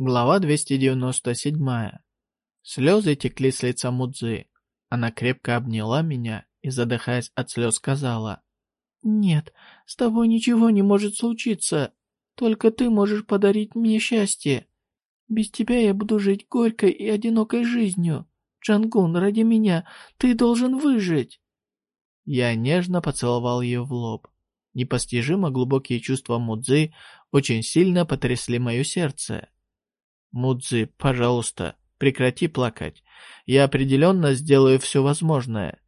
Глава 297. Слезы текли с лица Мудзы. Она крепко обняла меня и, задыхаясь от слез, сказала. «Нет, с тобой ничего не может случиться. Только ты можешь подарить мне счастье. Без тебя я буду жить горькой и одинокой жизнью. Джангун, ради меня ты должен выжить». Я нежно поцеловал ее в лоб. Непостижимо глубокие чувства Мудзы очень сильно потрясли мое сердце. Мудзи, пожалуйста, прекрати плакать. Я определенно сделаю все возможное.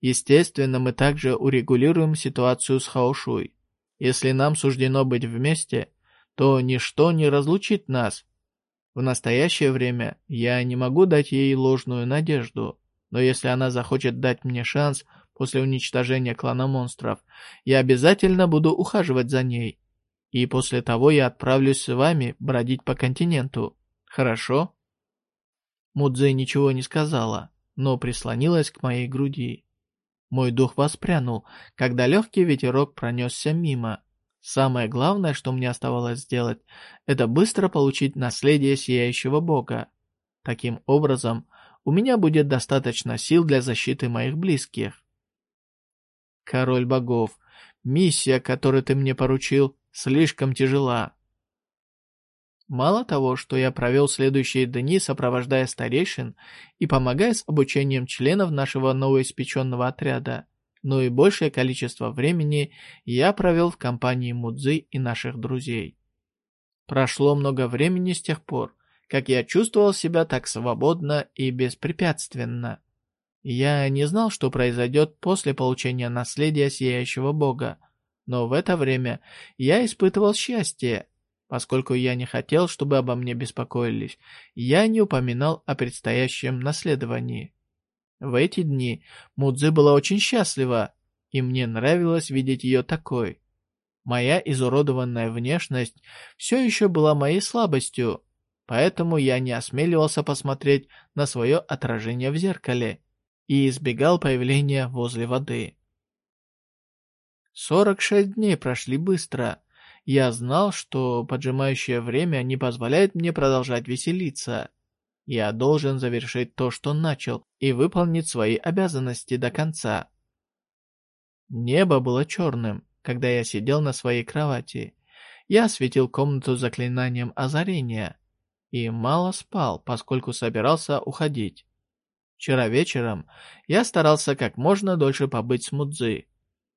Естественно, мы также урегулируем ситуацию с Хаошуй. Если нам суждено быть вместе, то ничто не разлучит нас. В настоящее время я не могу дать ей ложную надежду, но если она захочет дать мне шанс после уничтожения клана монстров, я обязательно буду ухаживать за ней и после того я отправлюсь с вами бродить по континенту. Хорошо?» Мудзе ничего не сказала, но прислонилась к моей груди. Мой дух воспрянул, когда легкий ветерок пронесся мимо. Самое главное, что мне оставалось сделать, это быстро получить наследие Сияющего Бога. Таким образом, у меня будет достаточно сил для защиты моих близких. Король богов, миссия, которую ты мне поручил, слишком тяжела. Мало того, что я провел следующие дни, сопровождая старейшин и помогая с обучением членов нашего новоиспеченного отряда, но и большее количество времени я провел в компании Мудзы и наших друзей. Прошло много времени с тех пор, как я чувствовал себя так свободно и беспрепятственно. Я не знал, что произойдет после получения наследия Сияющего Бога, но в это время я испытывал счастье. Поскольку я не хотел, чтобы обо мне беспокоились, я не упоминал о предстоящем наследовании. В эти дни Мудзи была очень счастлива, и мне нравилось видеть ее такой. Моя изуродованная внешность все еще была моей слабостью, поэтому я не осмеливался посмотреть на свое отражение в зеркале и избегал появления возле воды. Сорок шесть дней прошли быстро. Я знал, что поджимающее время не позволяет мне продолжать веселиться. Я должен завершить то, что начал, и выполнить свои обязанности до конца. Небо было черным, когда я сидел на своей кровати. Я осветил комнату заклинанием озарения и мало спал, поскольку собирался уходить. Вчера вечером я старался как можно дольше побыть с Мудзи,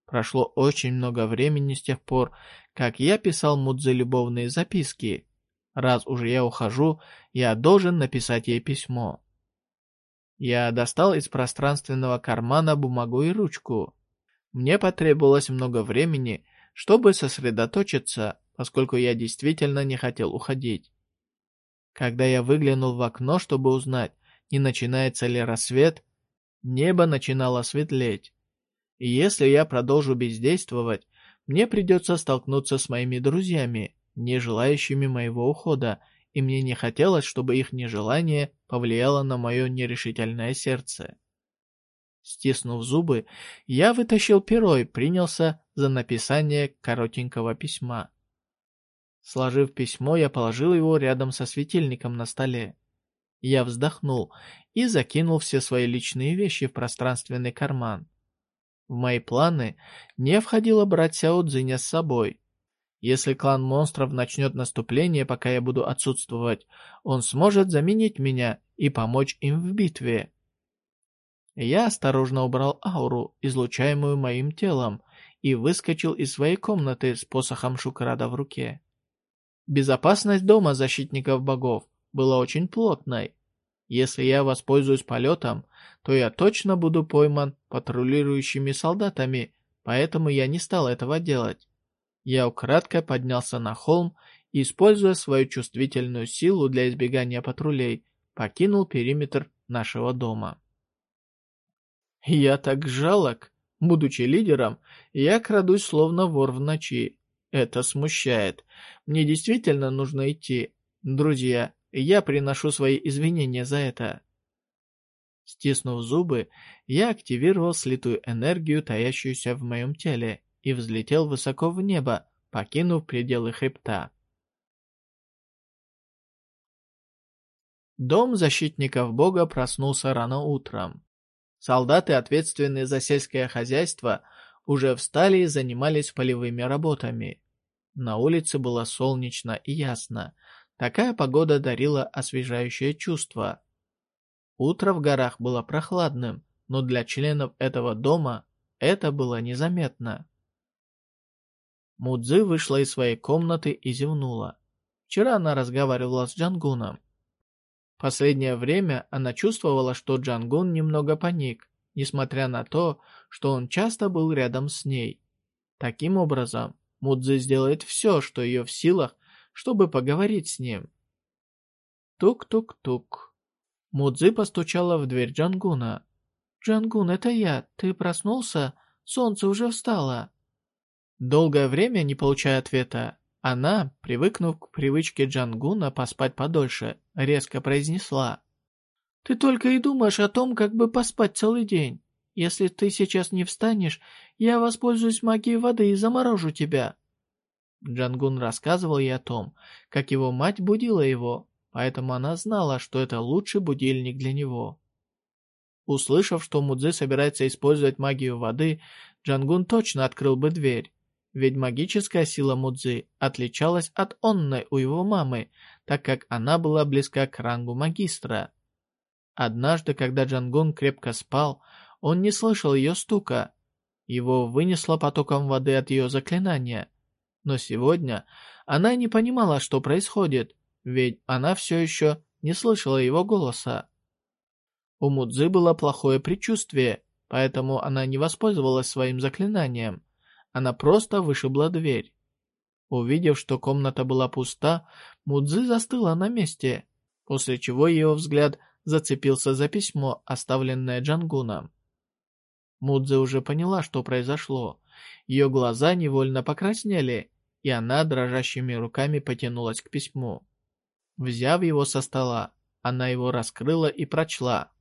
Прошло очень много времени с тех пор, как я писал Мудзе любовные записки. Раз уже я ухожу, я должен написать ей письмо. Я достал из пространственного кармана бумагу и ручку. Мне потребовалось много времени, чтобы сосредоточиться, поскольку я действительно не хотел уходить. Когда я выглянул в окно, чтобы узнать, не начинается ли рассвет, небо начинало светлеть. И если я продолжу бездействовать, мне придется столкнуться с моими друзьями, не желающими моего ухода, и мне не хотелось, чтобы их нежелание повлияло на мое нерешительное сердце. Стиснув зубы, я вытащил перо и принялся за написание коротенького письма. Сложив письмо, я положил его рядом со светильником на столе. Я вздохнул и закинул все свои личные вещи в пространственный карман. В мои планы не входило брать Сяо Цзиня с собой. Если клан монстров начнет наступление, пока я буду отсутствовать, он сможет заменить меня и помочь им в битве. Я осторожно убрал ауру, излучаемую моим телом, и выскочил из своей комнаты с посохом Шукрада в руке. Безопасность дома защитников богов была очень плотной. Если я воспользуюсь полетом, то я точно буду пойман патрулирующими солдатами, поэтому я не стал этого делать. Я украдкой поднялся на холм и, используя свою чувствительную силу для избегания патрулей, покинул периметр нашего дома. Я так жалок. Будучи лидером, я крадусь словно вор в ночи. Это смущает. Мне действительно нужно идти. Друзья, я приношу свои извинения за это. Стиснув зубы, я активировал слитую энергию, таящуюся в моем теле, и взлетел высоко в небо, покинув пределы хребта. Дом защитников Бога проснулся рано утром. Солдаты, ответственные за сельское хозяйство, уже встали и занимались полевыми работами. На улице было солнечно и ясно. Такая погода дарила освежающее чувство. Утро в горах было прохладным, но для членов этого дома это было незаметно. Мудзи вышла из своей комнаты и зевнула. Вчера она разговаривала с Джангуном. Последнее время она чувствовала, что Джангун немного паник, несмотря на то, что он часто был рядом с ней. Таким образом, Мудзи сделает все, что ее в силах, чтобы поговорить с ним. Тук-тук-тук. Мудзи постучала в дверь Джангуна. «Джангун, это я. Ты проснулся? Солнце уже встало». Долгое время, не получая ответа, она, привыкнув к привычке Джангуна поспать подольше, резко произнесла. «Ты только и думаешь о том, как бы поспать целый день. Если ты сейчас не встанешь, я воспользуюсь магией воды и заморожу тебя». Джангун рассказывал ей о том, как его мать будила его, поэтому она знала, что это лучший будильник для него. Услышав, что Мудзи собирается использовать магию воды, Джангун точно открыл бы дверь. Ведь магическая сила Мудзи отличалась от онной у его мамы, так как она была близка к рангу магистра. Однажды, когда Джангун крепко спал, он не слышал ее стука. Его вынесло потоком воды от ее заклинания. Но сегодня она не понимала, что происходит, ведь она все еще не слышала его голоса. У Мудзы было плохое предчувствие, поэтому она не воспользовалась своим заклинанием. Она просто вышибла дверь. Увидев, что комната была пуста, Мудзи застыла на месте, после чего ее взгляд зацепился за письмо, оставленное Джангуном. Мудзи уже поняла, что произошло. Ее глаза невольно покраснели, и она дрожащими руками потянулась к письму. Взяв его со стола, она его раскрыла и прочла.